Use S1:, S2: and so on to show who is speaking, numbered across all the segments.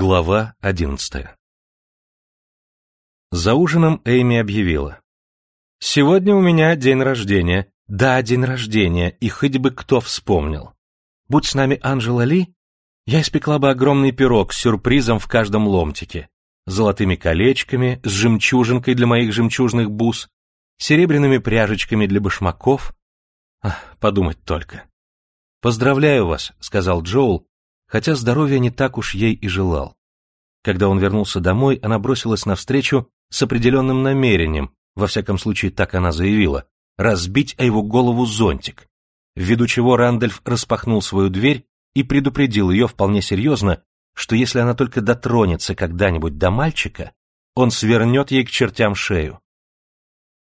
S1: Глава одиннадцатая За ужином Эйми объявила. «Сегодня у меня день рождения. Да, день рождения, и хоть бы кто вспомнил. Будь с нами Анжела Ли, я испекла бы огромный пирог с сюрпризом в каждом ломтике, золотыми колечками, с жемчужинкой для моих жемчужных бус, серебряными пряжечками для башмаков. Ах, подумать только. «Поздравляю вас», — сказал Джоул, хотя здоровья не так уж ей и желал. Когда он вернулся домой, она бросилась навстречу с определенным намерением, во всяком случае так она заявила, разбить о его голову зонтик, ввиду чего Рандольф распахнул свою дверь и предупредил ее вполне серьезно, что если она только дотронется когда-нибудь до мальчика, он свернет ей к чертям шею.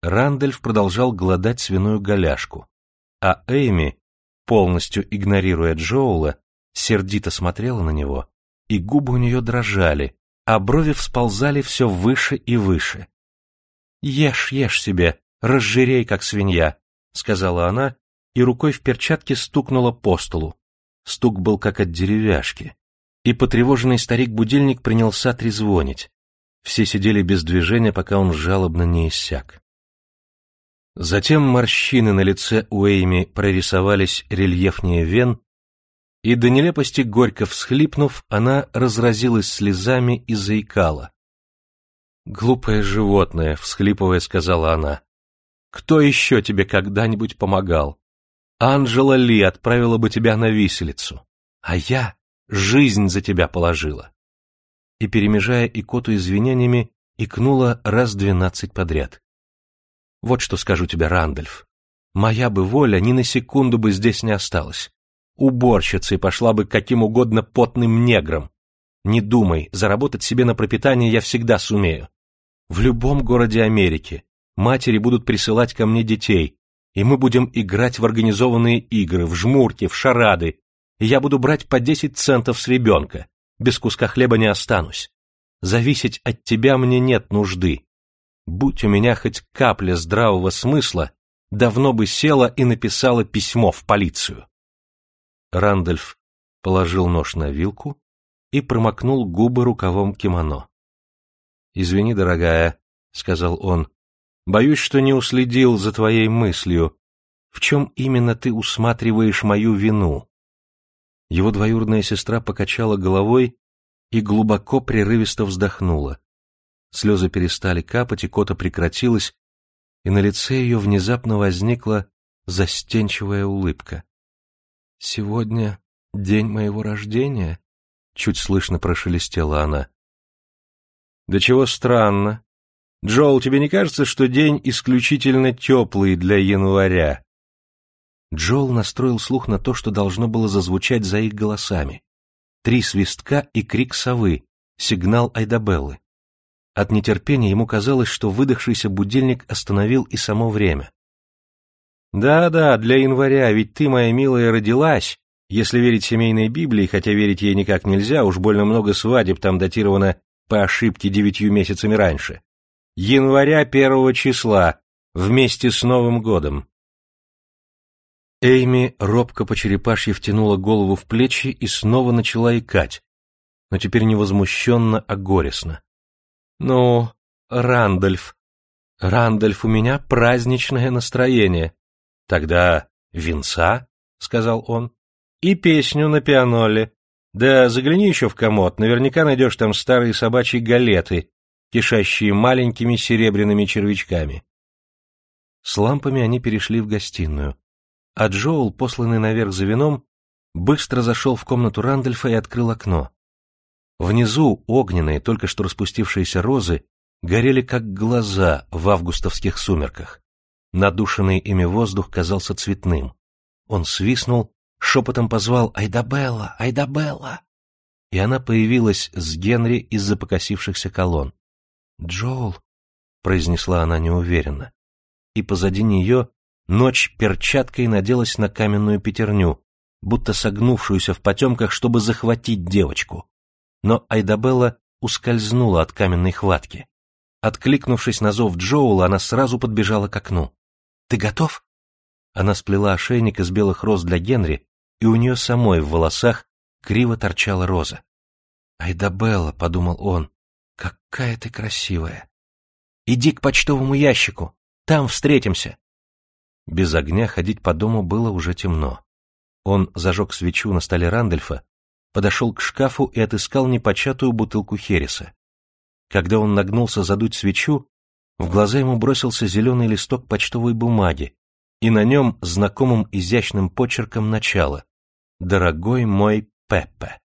S1: Рандольф продолжал гладать свиную голяшку, а Эйми, полностью игнорируя Джоула, сердито смотрела на него, и губы у нее дрожали, а брови всползали все выше и выше. «Ешь, ешь себе, разжирей, как свинья», — сказала она, и рукой в перчатке стукнула по столу. Стук был как от деревяшки. И потревоженный старик-будильник принялся трезвонить. Все сидели без движения, пока он жалобно не иссяк. Затем морщины на лице у Эйми прорисовались рельефнее вен, и до нелепости горько всхлипнув, она разразилась слезами и заикала. «Глупое животное», — всхлипывая, сказала она. «Кто еще тебе когда-нибудь помогал? Анжела Ли отправила бы тебя на виселицу, а я жизнь за тебя положила». И, перемежая икоту извинениями, икнула раз двенадцать подряд. «Вот что скажу тебе, Рандольф. Моя бы воля ни на секунду бы здесь не осталась уборщицей пошла бы каким угодно потным негром. Не думай, заработать себе на пропитание я всегда сумею. В любом городе Америки матери будут присылать ко мне детей, и мы будем играть в организованные игры, в жмурки, в шарады, и я буду брать по десять центов с ребенка, без куска хлеба не останусь. Зависеть от тебя мне нет нужды. Будь у меня хоть капля здравого смысла, давно бы села и написала письмо в полицию. Рандольф положил нож на вилку и промокнул губы рукавом кимоно. «Извини, дорогая», — сказал он, — «боюсь, что не уследил за твоей мыслью. В чем именно ты усматриваешь мою вину?» Его двоюродная сестра покачала головой и глубоко прерывисто вздохнула. Слезы перестали капать, и кота прекратилась, и на лице ее внезапно возникла застенчивая улыбка. «Сегодня день моего рождения?» — чуть слышно прошелестела она. «Да чего странно. Джоул, тебе не кажется, что день исключительно теплый для января?» Джоул настроил слух на то, что должно было зазвучать за их голосами. Три свистка и крик совы, сигнал Айдабеллы. От нетерпения ему казалось, что выдохшийся будильник остановил и само время. Да-да, для января, ведь ты, моя милая, родилась, если верить семейной Библии, хотя верить ей никак нельзя, уж больно много свадеб там датировано по ошибке девятью месяцами раньше. Января первого числа, вместе с Новым годом. Эйми робко по черепашье втянула голову в плечи и снова начала икать, но теперь не возмущенно, а горестно. «Ну, Рандольф, Рандольф, у меня праздничное настроение. Тогда винца, — сказал он, — и песню на пианоле. Да загляни еще в комод, наверняка найдешь там старые собачьи галеты, кишащие маленькими серебряными червячками. С лампами они перешли в гостиную, а Джоул, посланный наверх за вином, быстро зашел в комнату Рандольфа и открыл окно. Внизу огненные, только что распустившиеся розы горели как глаза в августовских сумерках. Надушенный ими воздух казался цветным. Он свистнул, шепотом позвал «Айдабелла! Айдабелла!» И она появилась с Генри из-за покосившихся колонн. «Джоул!» — произнесла она неуверенно. И позади нее ночь перчаткой наделась на каменную пятерню, будто согнувшуюся в потемках, чтобы захватить девочку. Но Айдабелла ускользнула от каменной хватки. Откликнувшись на зов Джоула, она сразу подбежала к окну. Ты готов?» Она сплела ошейник из белых роз для Генри, и у нее самой в волосах криво торчала роза. «Айда Белла», — подумал он, — «какая ты красивая! Иди к почтовому ящику, там встретимся!» Без огня ходить по дому было уже темно. Он зажег свечу на столе Рандольфа, подошел к шкафу и отыскал непочатую бутылку Хереса. Когда он нагнулся задуть свечу, в глаза ему бросился зеленый листок почтовой бумаги, и на нем знакомым изящным почерком начало «Дорогой мой Пеппе».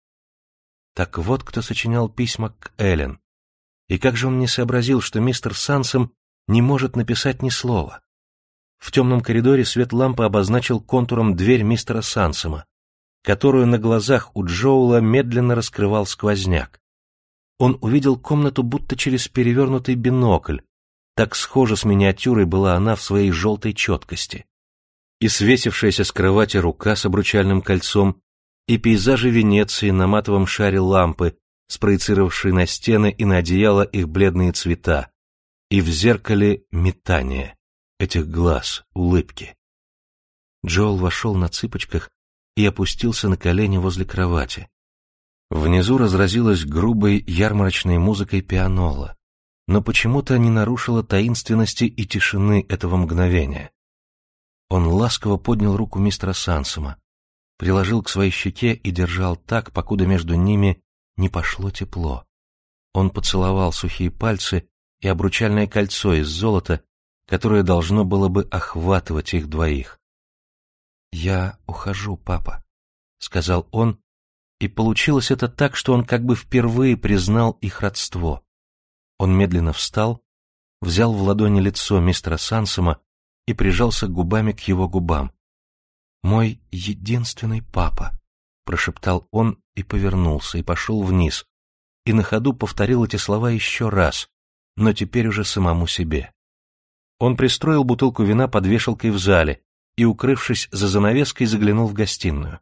S1: Так вот кто сочинял письма к Эллен. И как же он не сообразил, что мистер Сансом не может написать ни слова? В темном коридоре свет лампы обозначил контуром дверь мистера Сансома, которую на глазах у Джоула медленно раскрывал сквозняк. Он увидел комнату будто через перевернутый бинокль, так схожа с миниатюрой была она в своей желтой четкости. И свесившаяся с кровати рука с обручальным кольцом, и пейзажи Венеции на матовом шаре лампы, спроецировавшие на стены и на одеяло их бледные цвета, и в зеркале метание этих глаз, улыбки. Джоэл вошел на цыпочках и опустился на колени возле кровати. Внизу разразилась грубой ярмарочной музыкой пианола, но почему-то не нарушила таинственности и тишины этого мгновения. Он ласково поднял руку мистера Сансома, приложил к своей щеке и держал так, покуда между ними не пошло тепло. Он поцеловал сухие пальцы и обручальное кольцо из золота, которое должно было бы охватывать их двоих. «Я ухожу, папа», — сказал он, и получилось это так, что он как бы впервые признал их родство. Он медленно встал, взял в ладони лицо мистера Сансома и прижался губами к его губам. «Мой единственный папа», — прошептал он и повернулся, и пошел вниз, и на ходу повторил эти слова еще раз, но теперь уже самому себе. Он пристроил бутылку вина под вешалкой в зале и, укрывшись за занавеской, заглянул в гостиную.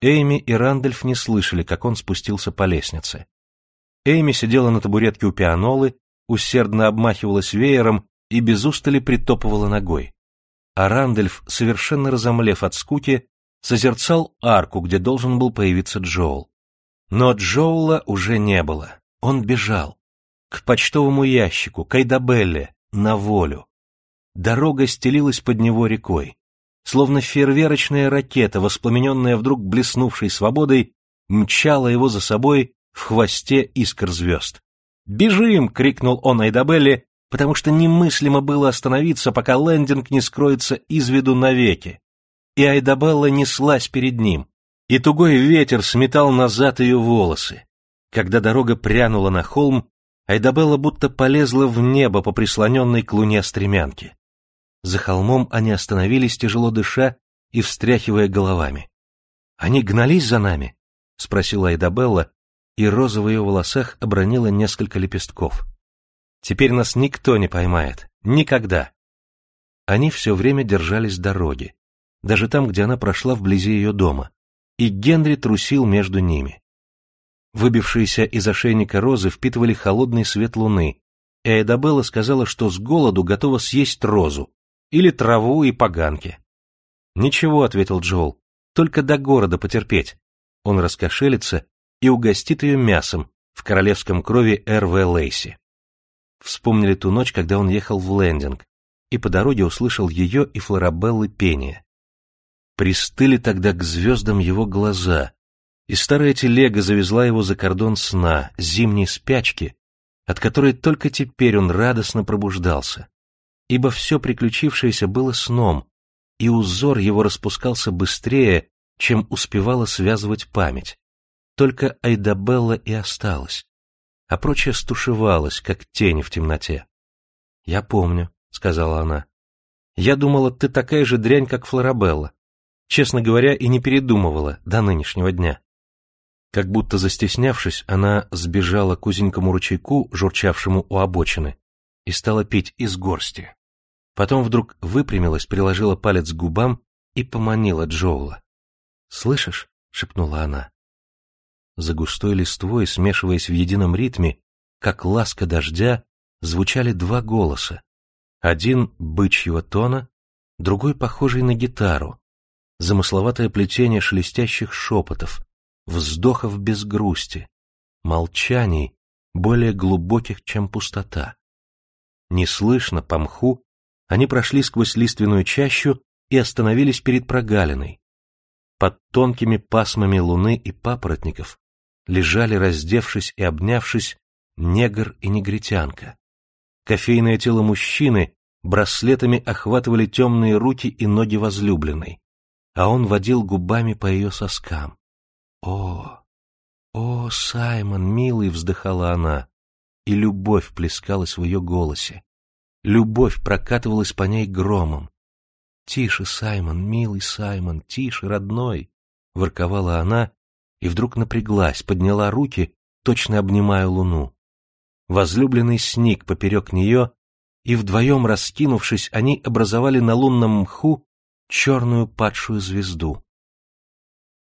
S1: Эйми и Рандольф не слышали, как он спустился по лестнице. Эйми сидела на табуретке у пианолы, усердно обмахивалась веером и без устали притопывала ногой. А Рандольф, совершенно разомлев от скуки, созерцал арку, где должен был появиться Джоул. Но Джоула уже не было. Он бежал. К почтовому ящику, к Айдабелле, на волю. Дорога стелилась под него рекой. Словно фейерверочная ракета, воспламененная вдруг блеснувшей свободой, мчала его за собой в хвосте искр звезд. «Бежим!» — крикнул он Айдабелле, потому что немыслимо было остановиться, пока лендинг не скроется из виду навеки. И Айдабелла неслась перед ним, и тугой ветер сметал назад ее волосы. Когда дорога прянула на холм, Айдабелла будто полезла в небо по прислоненной к луне стремянке. За холмом они остановились, тяжело дыша и встряхивая головами. «Они гнались за нами?» — спросила Айдабелла, и роза в ее волосах обронила несколько лепестков. «Теперь нас никто не поймает. Никогда!» Они все время держались дороги, даже там, где она прошла вблизи ее дома, и Генри трусил между ними. Выбившиеся из ошейника розы впитывали холодный свет луны, и Айдабелла сказала, что с голоду готова съесть розу, или траву и поганки. «Ничего», — ответил Джоул, — «только до города потерпеть». Он раскошелится и угостит ее мясом в королевском крови Р.В. Лейси. Вспомнили ту ночь, когда он ехал в лендинг, и по дороге услышал ее и Флорабеллы пение. Пристыли тогда к звездам его глаза, и старая телега завезла его за кордон сна, зимней спячки, от которой только теперь он радостно пробуждался ибо все приключившееся было сном, и узор его распускался быстрее, чем успевала связывать память. Только Айдабелла и осталась, а прочее стушевалось, как тени в темноте. — Я помню, — сказала она. — Я думала, ты такая же дрянь, как Флорабелла. Честно говоря, и не передумывала до нынешнего дня. Как будто застеснявшись, она сбежала к узенькому ручейку, журчавшему у обочины, и стала пить из горсти. Потом вдруг выпрямилась, приложила палец к губам и поманила Джоула. «Слышишь?» — шепнула она. За густой листвой, смешиваясь в едином ритме, как ласка дождя, звучали два голоса. Один бычьего тона, другой похожий на гитару. Замысловатое плетение шелестящих шепотов, вздохов без грусти, молчаний, более глубоких, чем пустота. Неслышно, по мху, они прошли сквозь лиственную чащу и остановились перед прогалиной. Под тонкими пасмами луны и папоротников лежали, раздевшись и обнявшись, негр и негритянка. Кофейное тело мужчины браслетами охватывали темные руки и ноги возлюбленной, а он водил губами по ее соскам. «О, о, Саймон, милый!» — вздыхала она, и любовь плескалась в ее голосе. Любовь прокатывалась по ней громом. «Тише, Саймон, милый Саймон, тише, родной!» — ворковала она, и вдруг напряглась, подняла руки, точно обнимая луну. Возлюбленный сник поперек нее, и вдвоем раскинувшись, они образовали на лунном мху черную падшую звезду.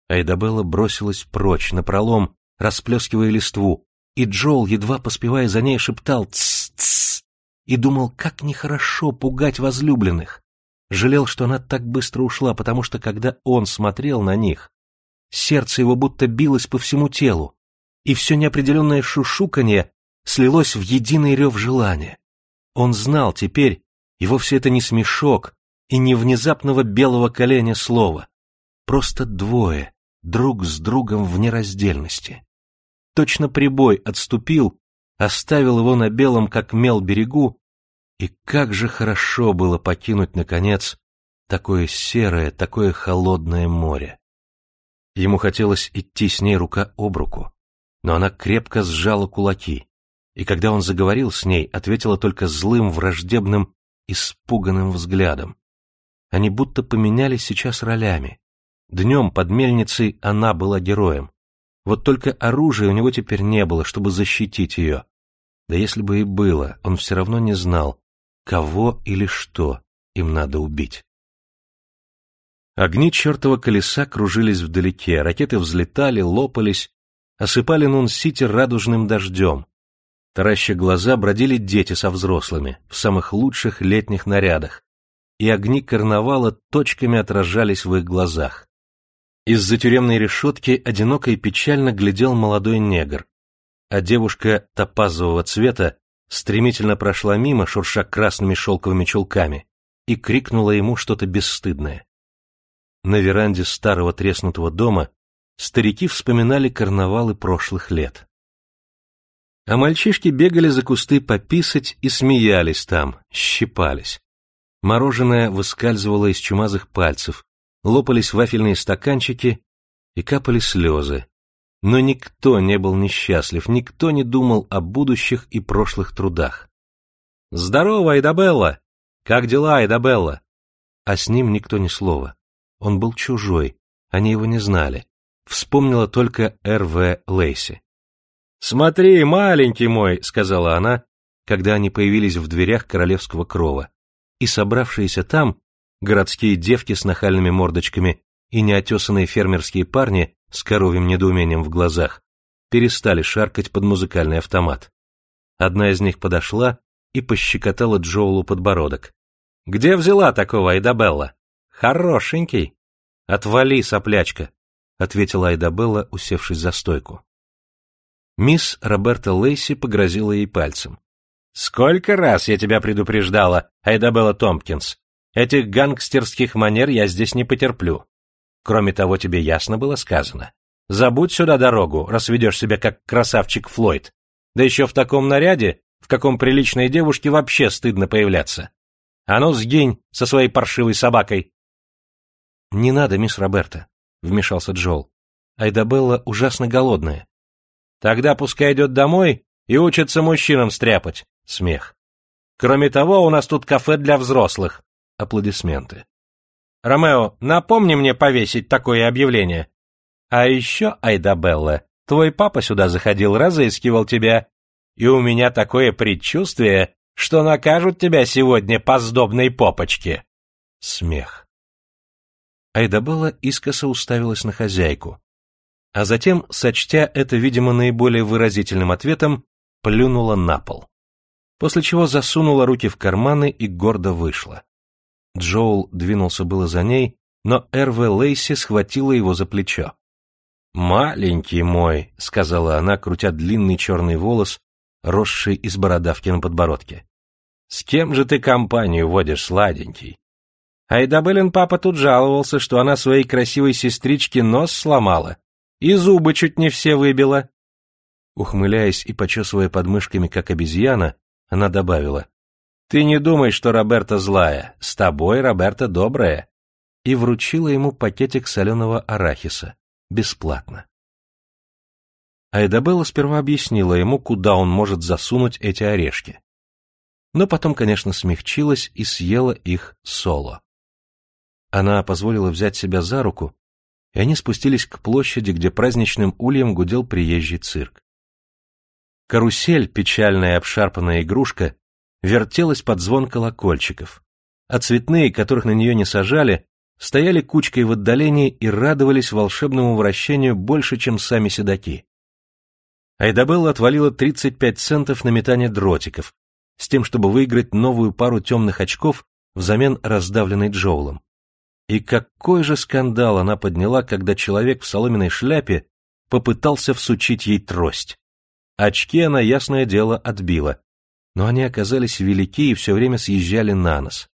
S1: Айдабелла бросилась прочь, напролом, расплескивая листву, и Джол, едва поспевая за ней, шептал «Тсс-тсс!» и думал, как нехорошо пугать возлюбленных. Жалел, что она так быстро ушла, потому что, когда он смотрел на них, сердце его будто билось по всему телу, и все неопределенное шушуканье слилось в единый рев желания. Он знал теперь, и вовсе это не смешок, и не внезапного белого коленя слова. Просто двое, друг с другом в нераздельности. Точно прибой отступил, оставил его на белом, как мел, берегу, и как же хорошо было покинуть, наконец, такое серое, такое холодное море. Ему хотелось идти с ней рука об руку, но она крепко сжала кулаки, и когда он заговорил с ней, ответила только злым, враждебным, испуганным взглядом. Они будто поменялись сейчас ролями. Днем под мельницей она была героем. Вот только оружия у него теперь не было, чтобы защитить ее. Да если бы и было, он все равно не знал, кого или что им надо убить. Огни чертова колеса кружились вдалеке, ракеты взлетали, лопались, осыпали Нун-Сити радужным дождем. Тараща глаза бродили дети со взрослыми, в самых лучших летних нарядах, и огни карнавала точками отражались в их глазах. Из-за тюремной решетки одиноко и печально глядел молодой негр, а девушка топазового цвета стремительно прошла мимо, шурша красными шелковыми чулками, и крикнула ему что-то бесстыдное. На веранде старого треснутого дома старики вспоминали карнавалы прошлых лет. А мальчишки бегали за кусты пописать и смеялись там, щипались. Мороженое выскальзывало из чумазых пальцев, лопались вафельные стаканчики и капали слезы. Но никто не был несчастлив, никто не думал о будущих и прошлых трудах. «Здорово, Айдабелла! Как дела, Айдабелла?» А с ним никто ни слова. Он был чужой, они его не знали. Вспомнила только Р.В. Лейси. «Смотри, маленький мой», — сказала она, когда они появились в дверях королевского крова. И собравшиеся там, городские девки с нахальными мордочками и неотесанные фермерские парни с коровьим недоумением в глазах, перестали шаркать под музыкальный автомат. Одна из них подошла и пощекотала Джоулу подбородок. «Где взяла такого Айдабелла?» Хорошенький. Отвали, соплячка, ответила Айдабелла, усевшись за стойку. Мисс Роберта Лейси погрозила ей пальцем. Сколько раз я тебя предупреждала, Айдабелла Томпкинс. Этих гангстерских манер я здесь не потерплю. Кроме того, тебе ясно было сказано. Забудь сюда дорогу, раз ведешь себя как красавчик Флойд. Да еще в таком наряде, в каком приличной девушке вообще стыдно появляться. А ну, сгинь со своей паршивой собакой. «Не надо, мисс Роберта», — вмешался Джол. «Айдабелла ужасно голодная». «Тогда пускай идет домой и учится мужчинам стряпать». Смех. «Кроме того, у нас тут кафе для взрослых». Аплодисменты. «Ромео, напомни мне повесить такое объявление». «А еще, Айдабелла, твой папа сюда заходил, разыскивал тебя, и у меня такое предчувствие, что накажут тебя сегодня по сдобной попочке». Смех. Айдабелла искоса уставилась на хозяйку, а затем, сочтя это, видимо, наиболее выразительным ответом, плюнула на пол. После чего засунула руки в карманы и гордо вышла. Джоул двинулся было за ней, но Р.В. Лейси схватила его за плечо. «Маленький мой», — сказала она, крутя длинный черный волос, росший из бородавки на подбородке. «С кем же ты компанию водишь, сладенький?» Айдабелин папа тут жаловался, что она своей красивой сестричке нос сломала и зубы чуть не все выбила. Ухмыляясь и почесывая подмышками, как обезьяна, она добавила, «Ты не думай, что Роберта злая, с тобой Роберта добрая», и вручила ему пакетик соленого арахиса, бесплатно. Айдабелла сперва объяснила ему, куда он может засунуть эти орешки. Но потом, конечно, смягчилась и съела их соло. Она позволила взять себя за руку, и они спустились к площади, где праздничным ульем гудел приезжий цирк. Карусель, печальная обшарпанная игрушка, вертелась под звон колокольчиков, а цветные, которых на нее не сажали, стояли кучкой в отдалении и радовались волшебному вращению больше, чем сами седаки. Айдабелла отвалила 35 центов на метание дротиков, с тем, чтобы выиграть новую пару темных очков взамен раздавленной Джоулом. И какой же скандал она подняла, когда человек в соломенной шляпе попытался всучить ей трость. Очки она, ясное дело, отбила, но они оказались велики и все время съезжали на нос.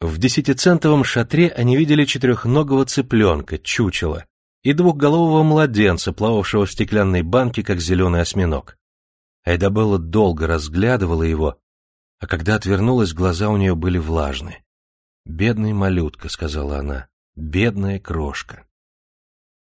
S1: В десятицентовом шатре они видели четырехногого цыпленка, чучела, и двухголового младенца, плававшего в стеклянной банке, как зеленый осьминог. Айдабелла долго разглядывала его, а когда отвернулась, глаза у нее были влажные. «Бедный малютка», — сказала она, — «бедная крошка».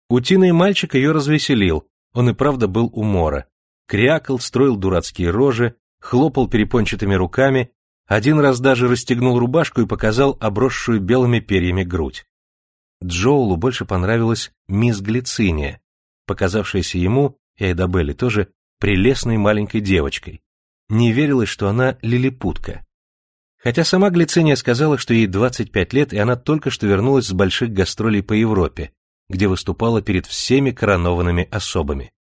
S1: Утиный мальчик ее развеселил, он и правда был умора. Крякал, строил дурацкие рожи, хлопал перепончатыми руками, один раз даже расстегнул рубашку и показал обросшую белыми перьями грудь. Джоулу больше понравилась мисс Глициния, показавшаяся ему, и Айдабелле тоже, прелестной маленькой девочкой. Не верилось, что она лилипутка. Хотя сама Глициния сказала, что ей 25 лет, и она только что вернулась с больших гастролей по Европе, где выступала перед всеми коронованными особами.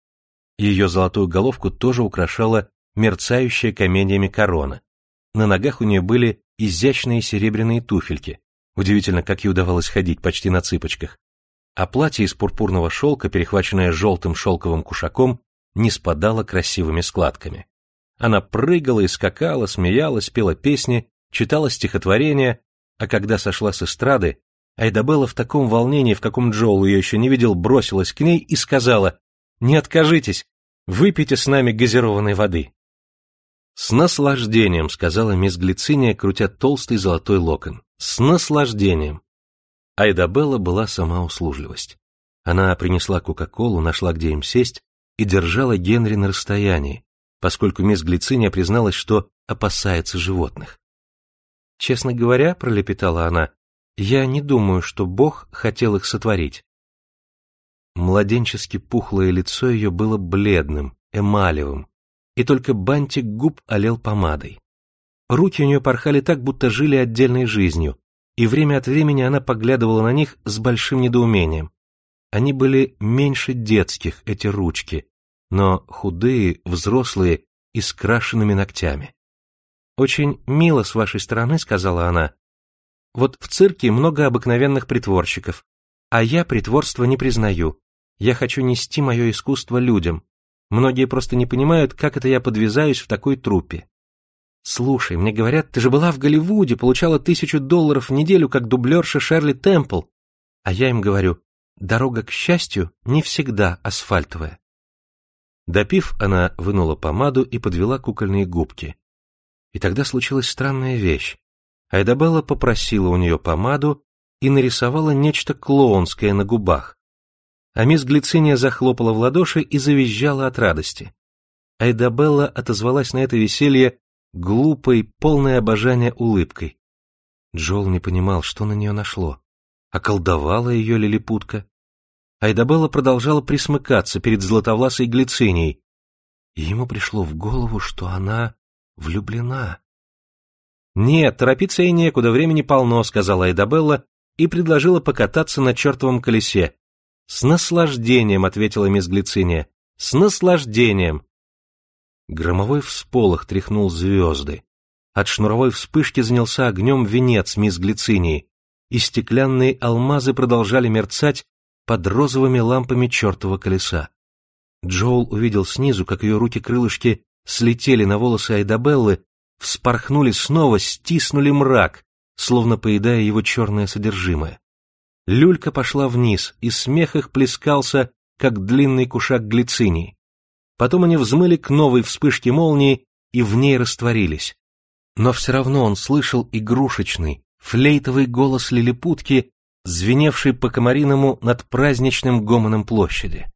S1: Ее золотую головку тоже украшала мерцающая каменьями корона. На ногах у нее были изящные серебряные туфельки, удивительно, как ей удавалось ходить почти на цыпочках, а платье из пурпурного шелка, перехваченное желтым шелковым кушаком, не спадало красивыми складками. Она прыгала и скакала, смеялась, пела песни, читала стихотворения, а когда сошла с эстрады, Айдабелла в таком волнении, в каком Джоул ее еще не видел, бросилась к ней и сказала «Не откажитесь, выпейте с нами газированной воды». «С наслаждением», — сказала мисс Глициния, крутя толстый золотой локон. «С наслаждением». Айдабелла была сама услужливость. Она принесла Кока-Колу, нашла, где им сесть, и держала Генри на расстоянии, поскольку мисс Глициния призналась, что опасается животных. «Честно говоря», — пролепетала она, — «я не думаю, что Бог хотел их сотворить». Младенчески пухлое лицо ее было бледным, эмалевым, и только бантик губ олел помадой. Руки у нее порхали так, будто жили отдельной жизнью, и время от времени она поглядывала на них с большим недоумением. Они были меньше детских, эти ручки, но худые, взрослые и с крашенными ногтями. «Очень мило с вашей стороны», — сказала она. «Вот в цирке много обыкновенных притворщиков, а я притворство не признаю. Я хочу нести мое искусство людям, Многие просто не понимают, как это я подвязаюсь в такой труппе. Слушай, мне говорят, ты же была в Голливуде, получала тысячу долларов в неделю как дублерша Шерли Темпл. А я им говорю, дорога к счастью не всегда асфальтовая. Допив, она вынула помаду и подвела кукольные губки. И тогда случилась странная вещь. Айдабелла попросила у нее помаду и нарисовала нечто клоунское на губах а мисс Глициния захлопала в ладоши и завизжала от радости. Айдабелла отозвалась на это веселье глупой, полной обожания улыбкой. Джол не понимал, что на нее нашло. Околдовала ее лилипутка. Айдабелла продолжала присмыкаться перед златовласой глицинией, и ему пришло в голову, что она влюблена. «Нет, торопиться ей некуда, времени полно», — сказала Айдабелла и предложила покататься на чертовом колесе, «С наслаждением», — ответила мисс Глициния, — «с наслаждением». Громовой всполох тряхнул звезды. От шнуровой вспышки занялся огнем венец мисс Глицинии, и стеклянные алмазы продолжали мерцать, под розовыми лампами чертова колеса. Джоул увидел снизу, как ее руки-крылышки слетели на волосы Айдабеллы, вспорхнули снова, стиснули мрак, словно поедая его черное содержимое. Люлька пошла вниз, и смех их плескался, как длинный кушак глицинии. Потом они взмыли к новой вспышке молнии и в ней растворились. Но все равно он слышал игрушечный, флейтовый голос лилипутки, звеневший по комариному над праздничным гомоном площади.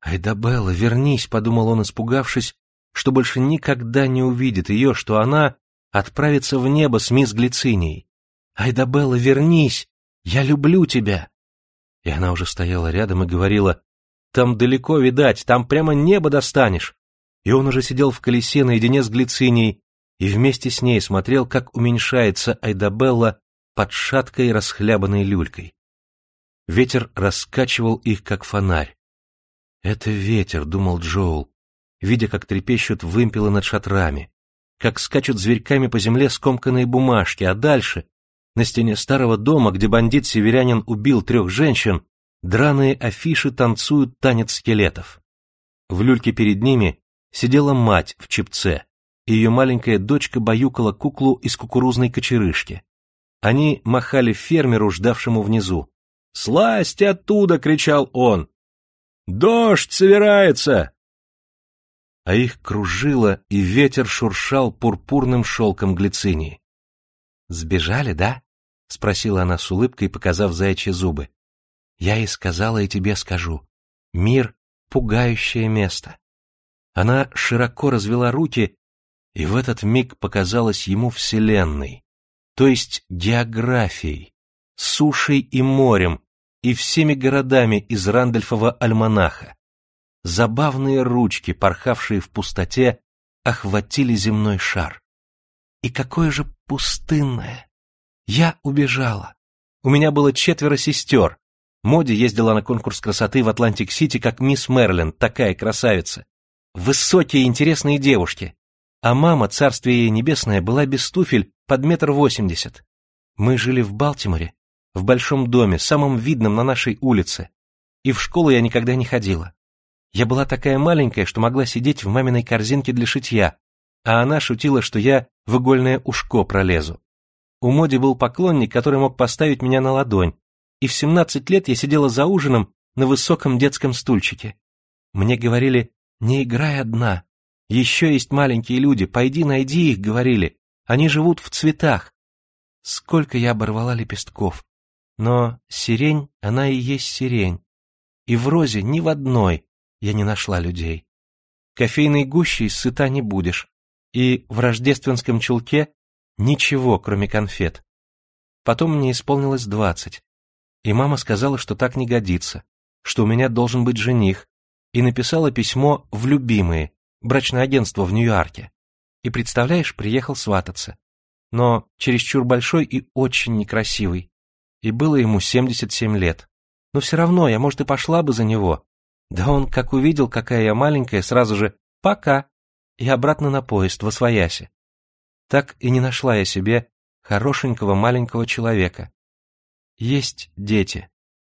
S1: «Айдабелла, вернись», — подумал он, испугавшись, что больше никогда не увидит ее, что она отправится в небо с мисс Глицинией. «Айдабелла, вернись! Я люблю тебя!» И она уже стояла рядом и говорила, «Там далеко видать, там прямо небо достанешь!» И он уже сидел в колесе наедине с Глицинией и вместе с ней смотрел, как уменьшается Айдабелла под шаткой расхлябанной люлькой. Ветер раскачивал их, как фонарь. «Это ветер», — думал Джоул, видя, как трепещут вымпелы над шатрами, как скачут зверьками по земле скомканные бумажки, а дальше, на стене старого дома, где бандит-северянин убил трех женщин, драные афиши танцуют танец скелетов. В люльке перед ними сидела мать в чепце, и ее маленькая дочка баюкала куклу из кукурузной кочерышки. Они махали фермеру, ждавшему внизу. «Слазьте оттуда!» — кричал он. «Дождь собирается!» А их кружило, и ветер шуршал пурпурным шелком глицинии. «Сбежали, да?» — спросила она с улыбкой, показав заячьи зубы. «Я и сказала, и тебе скажу. Мир — пугающее место». Она широко развела руки, и в этот миг показалась ему Вселенной, то есть географией, сушей и морем, и всеми городами из Рандольфова альманаха. Забавные ручки, порхавшие в пустоте, охватили земной шар. И какое же пустынное! Я убежала. У меня было четверо сестер. Моди ездила на конкурс красоты в Атлантик-Сити как мисс Мерлин, такая красавица. Высокие интересные девушки. А мама, царствие ей небесное, была без туфель под метр восемьдесят. Мы жили в Балтиморе, в большом доме, самом видном на нашей улице. И в школу я никогда не ходила. Я была такая маленькая, что могла сидеть в маминой корзинке для шитья, а она шутила, что я в игольное ушко пролезу. У Моди был поклонник, который мог поставить меня на ладонь, и в семнадцать лет я сидела за ужином на высоком детском стульчике. Мне говорили, не играй одна, еще есть маленькие люди, пойди найди их, говорили, они живут в цветах. Сколько я оборвала лепестков, но сирень, она и есть сирень. И в розе ни в одной я не нашла людей. Кофейной гущей сыта не будешь. И в рождественском чулке ничего, кроме конфет. Потом мне исполнилось двадцать. И мама сказала, что так не годится, что у меня должен быть жених, и написала письмо в любимые, брачное агентство в Нью-Йорке. И, представляешь, приехал свататься. Но чересчур большой и очень некрасивый и было ему 77 лет. Но все равно я, может, и пошла бы за него. Да он, как увидел, какая я маленькая, сразу же «пока» и обратно на поезд, во свояси. Так и не нашла я себе хорошенького маленького человека. Есть дети,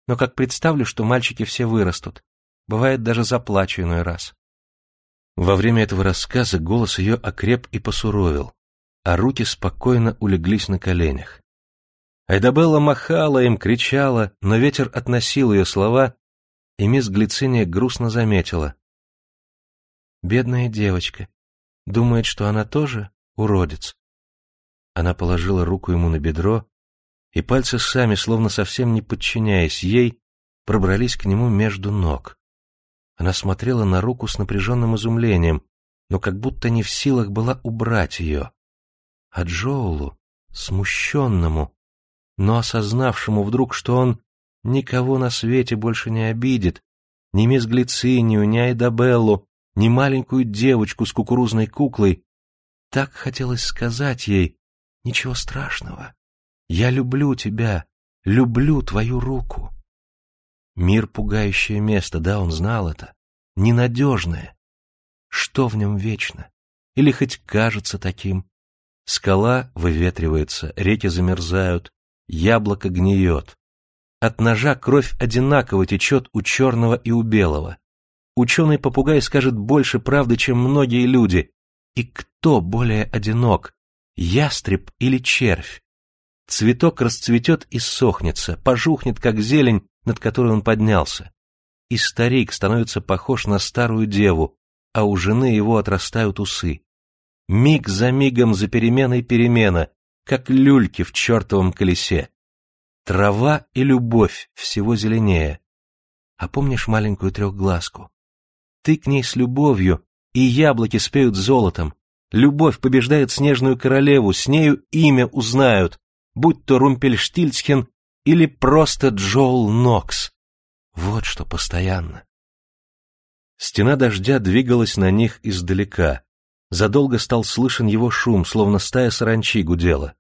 S1: но как представлю, что мальчики все вырастут, бывает даже заплачу иной раз. Во время этого рассказа голос ее окреп и посуровил, а руки спокойно улеглись на коленях. Айдабелла махала им, кричала, но ветер относил ее слова, и мисс Глициния грустно заметила. «Бедная девочка. Думает, что она тоже уродец». Она положила руку ему на бедро, и пальцы сами, словно совсем не подчиняясь ей, пробрались к нему между ног. Она смотрела на руку с напряженным изумлением, но как будто не в силах была убрать ее. А Джоулу, смущенному, но осознавшему вдруг, что он никого на свете больше не обидит, ни мисс Глицинию, ни Айдабеллу, ни маленькую девочку с кукурузной куклой, так хотелось сказать ей, ничего страшного, я люблю тебя, люблю твою руку. Мир — пугающее место, да, он знал это, ненадежное. Что в нем вечно? Или хоть кажется таким? Скала выветривается, реки замерзают, яблоко гниет. От ножа кровь одинаково течет у черного и у белого. Ученый-попугай скажет больше правды, чем многие люди. И кто более одинок, ястреб или червь? Цветок расцветет и сохнется, пожухнет, как зелень, над которой он поднялся. И старик становится похож на старую деву, а у жены его отрастают усы. Миг за мигом за переменой перемена, как люльки в чертовом колесе. Трава и любовь всего зеленее. А помнишь маленькую трехглазку? Ты к ней с любовью, и яблоки спеют золотом. Любовь побеждает снежную королеву, с нею имя узнают, будь то Румпельштильцхен или просто Джоул Нокс. Вот что постоянно. Стена дождя двигалась на них издалека. Задолго стал слышен его шум, словно стая саранчи гудела.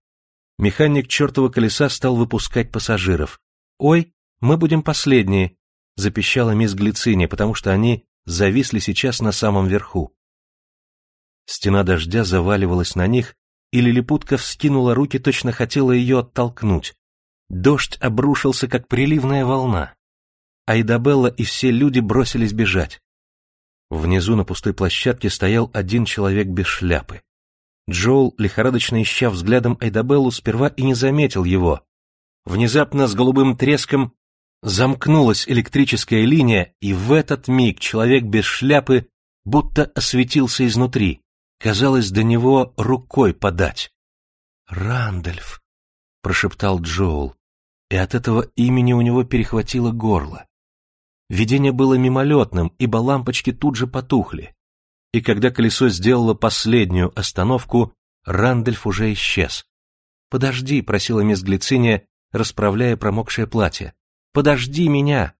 S1: Механик чертова колеса стал выпускать пассажиров. «Ой, мы будем последние», — запищала мисс Глицини, потому что они зависли сейчас на самом верху. Стена дождя заваливалась на них, и лилипутка вскинула руки, точно хотела ее оттолкнуть. Дождь обрушился, как приливная волна. Айдабелла и все люди бросились бежать. Внизу на пустой площадке стоял один человек без шляпы. Джоул, лихорадочно ища взглядом Айдабеллу, сперва и не заметил его. Внезапно с голубым треском замкнулась электрическая линия, и в этот миг человек без шляпы будто осветился изнутри. Казалось, до него рукой подать. «Рандольф», — прошептал Джоул, и от этого имени у него перехватило горло. Видение было мимолетным, ибо лампочки тут же потухли. И когда колесо сделало последнюю остановку, Рандольф уже исчез. «Подожди», — просила мисс Глициния, расправляя промокшее платье. «Подожди меня!»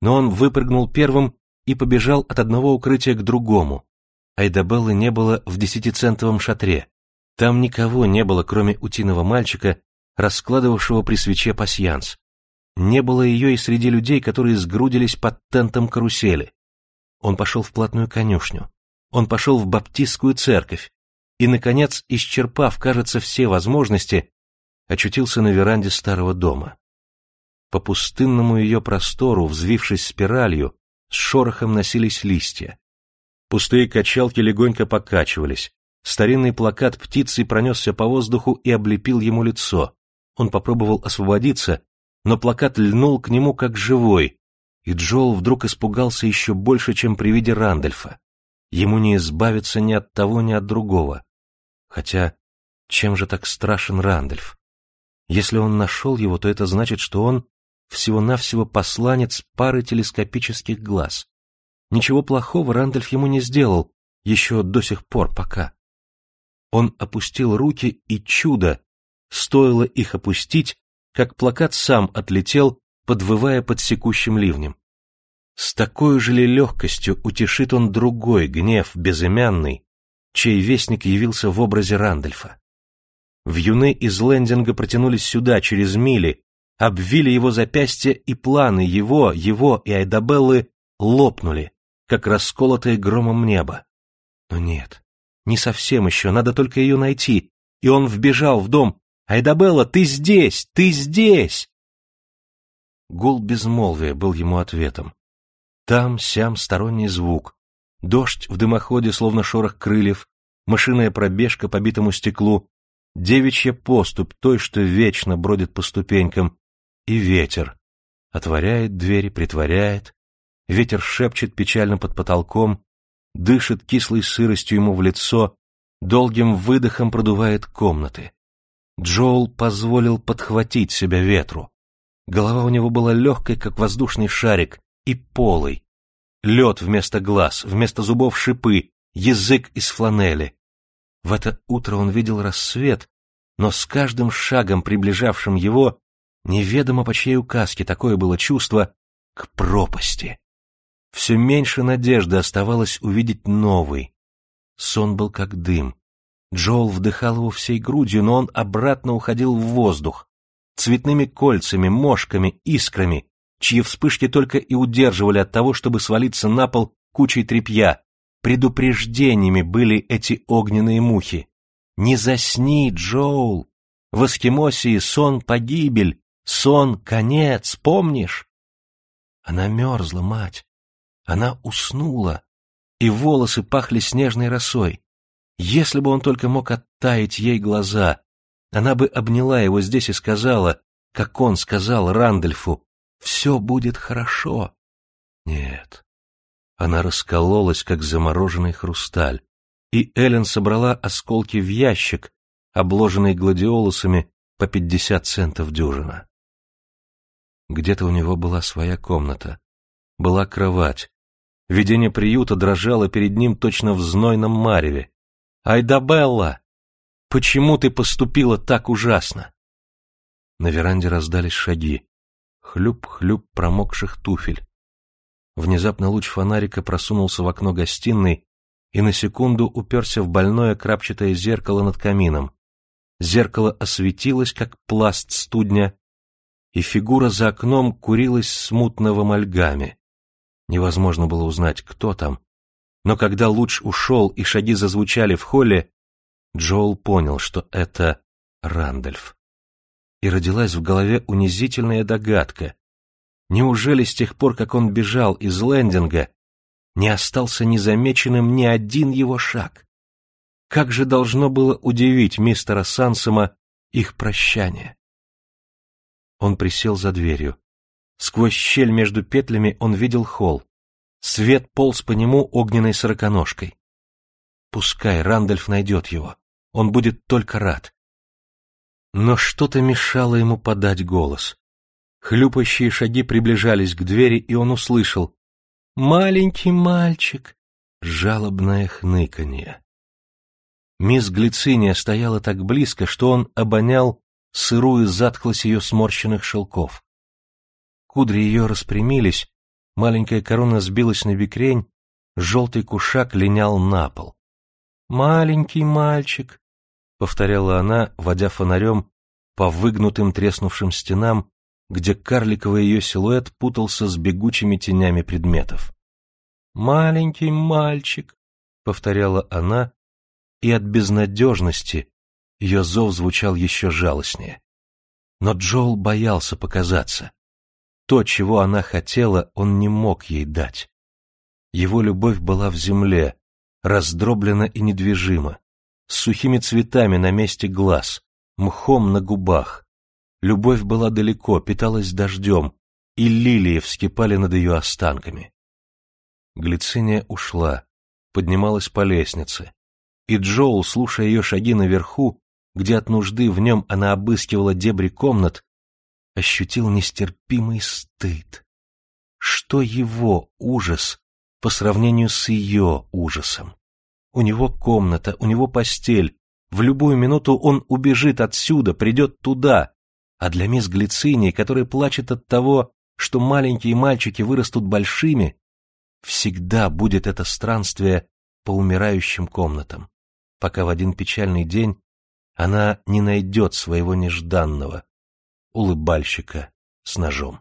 S1: Но он выпрыгнул первым и побежал от одного укрытия к другому. Айдабеллы не было в десятицентовом шатре. Там никого не было, кроме утиного мальчика, раскладывавшего при свече пасьянс. Не было ее и среди людей, которые сгрудились под тентом карусели. Он пошел в платную конюшню. Он пошел в баптистскую церковь. И, наконец, исчерпав, кажется, все возможности, очутился на веранде старого дома. По пустынному ее простору, взвившись спиралью, с шорохом носились листья. Пустые качалки легонько покачивались. Старинный плакат птицы пронесся по воздуху и облепил ему лицо. Он попробовал освободиться, но плакат льнул к нему как живой, и Джоэл вдруг испугался еще больше, чем при виде Рандольфа. Ему не избавиться ни от того, ни от другого. Хотя, чем же так страшен Рандольф? Если он нашел его, то это значит, что он всего-навсего посланец пары телескопических глаз. Ничего плохого Рандольф ему не сделал, еще до сих пор пока. Он опустил руки, и чудо, стоило их опустить, как плакат сам отлетел, подвывая под секущим ливнем. С такой же ли легкостью утешит он другой гнев, безымянный, чей вестник явился в образе Рандольфа? Вьюны из лендинга протянулись сюда, через мили, обвили его запястья, и планы его, его и Айдабеллы лопнули, как расколотое громом небо. Но нет, не совсем еще, надо только ее найти, и он вбежал в дом, Айдабелла, ты здесь! Ты здесь!» Гул безмолвия был ему ответом. Там, сям сторонний звук. Дождь в дымоходе, словно шорох крыльев, машинная пробежка по битому стеклу, девичья поступь той, что вечно бродит по ступенькам, и ветер. Отворяет двери, притворяет. Ветер шепчет печально под потолком, дышит кислой сыростью ему в лицо, долгим выдохом продувает комнаты. Джоул позволил подхватить себя ветру. Голова у него была легкой, как воздушный шарик, и полой. Лед вместо глаз, вместо зубов шипы, язык из фланели. В это утро он видел рассвет, но с каждым шагом, приближавшим его, неведомо по чьей указке такое было чувство, к пропасти. Все меньше надежды оставалось увидеть новый. Сон был как дым, Джоул вдыхал его всей грудью, но он обратно уходил в воздух. Цветными кольцами, мошками, искрами, чьи вспышки только и удерживали от того, чтобы свалиться на пол кучей тряпья. Предупреждениями были эти огненные мухи. «Не засни, Джоул! В Эскимосии сон — погибель, Сон — конец, помнишь? Она мерзла, мать. Она уснула, и волосы пахли снежной росой. Если бы он только мог оттаять ей глаза, она бы обняла его здесь и сказала, как он сказал Рандольфу, «Все будет хорошо». Нет. Она раскололась, как замороженный хрусталь, и Эллен собрала осколки в ящик, обложенный гладиолусами по пятьдесят центов дюжина. Где-то у него была своя комната, была кровать. Видение приюта дрожало перед ним точно в знойном мареве. «Айдабелла! Почему ты поступила так ужасно?» На веранде раздались шаги. Хлюп-хлюп промокших туфель. Внезапно луч фонарика просунулся в окно гостиной и на секунду уперся в больное крапчатое зеркало над камином. Зеркало осветилось, как пласт студня, и фигура за окном курилась смутно в амальгаме. Невозможно было узнать, кто там, но когда луч ушел и шаги зазвучали в холле, Джоул понял, что это Рандольф. И родилась в голове унизительная догадка. Неужели с тех пор, как он бежал из лендинга, не остался незамеченным ни один его шаг? Как же должно было удивить мистера Сансома их прощание? Он присел за дверью. Сквозь щель между петлями он видел холл. Свет полз по нему огненной сороконожкой. Пускай Рандольф найдет его. Он будет только рад. Но что-то мешало ему подать голос. Хлюпающие шаги приближались к двери, и он услышал «Маленький мальчик!» Жалобное хныканье. Мисс Глициния стояла так близко, что он обонял сырую затхлость ее сморщенных шелков. Кудри ее распрямились, маленькая корона сбилась на бекрень, желтый кушак линял на пол. «Маленький мальчик», — повторяла она, водя фонарем по выгнутым треснувшим стенам, где карликовый ее силуэт путался с бегучими тенями предметов. «Маленький мальчик», — повторяла она, и от безнадежности ее зов звучал еще жалостнее. Но Джоул боялся показаться. То, чего она хотела, он не мог ей дать. Его любовь была в земле, раздроблена и недвижима, с сухими цветами на месте глаз, мхом на губах. Любовь была далеко, питалась дождем, и лилии вскипали над ее останками. Глициния ушла, поднималась по лестнице, и Джоул, слушая ее шаги наверху, где от нужды в нем она обыскивала дебри комнат, ощутил нестерпимый стыд. Что его ужас по сравнению с ее ужасом? У него комната, у него постель. В любую минуту он убежит отсюда, придет туда. А для мисс Глицинии, которая плачет от того, что маленькие мальчики вырастут большими, всегда будет это странствие по умирающим комнатам, пока в один печальный день она не найдет своего нежданного улыбальщика с ножом.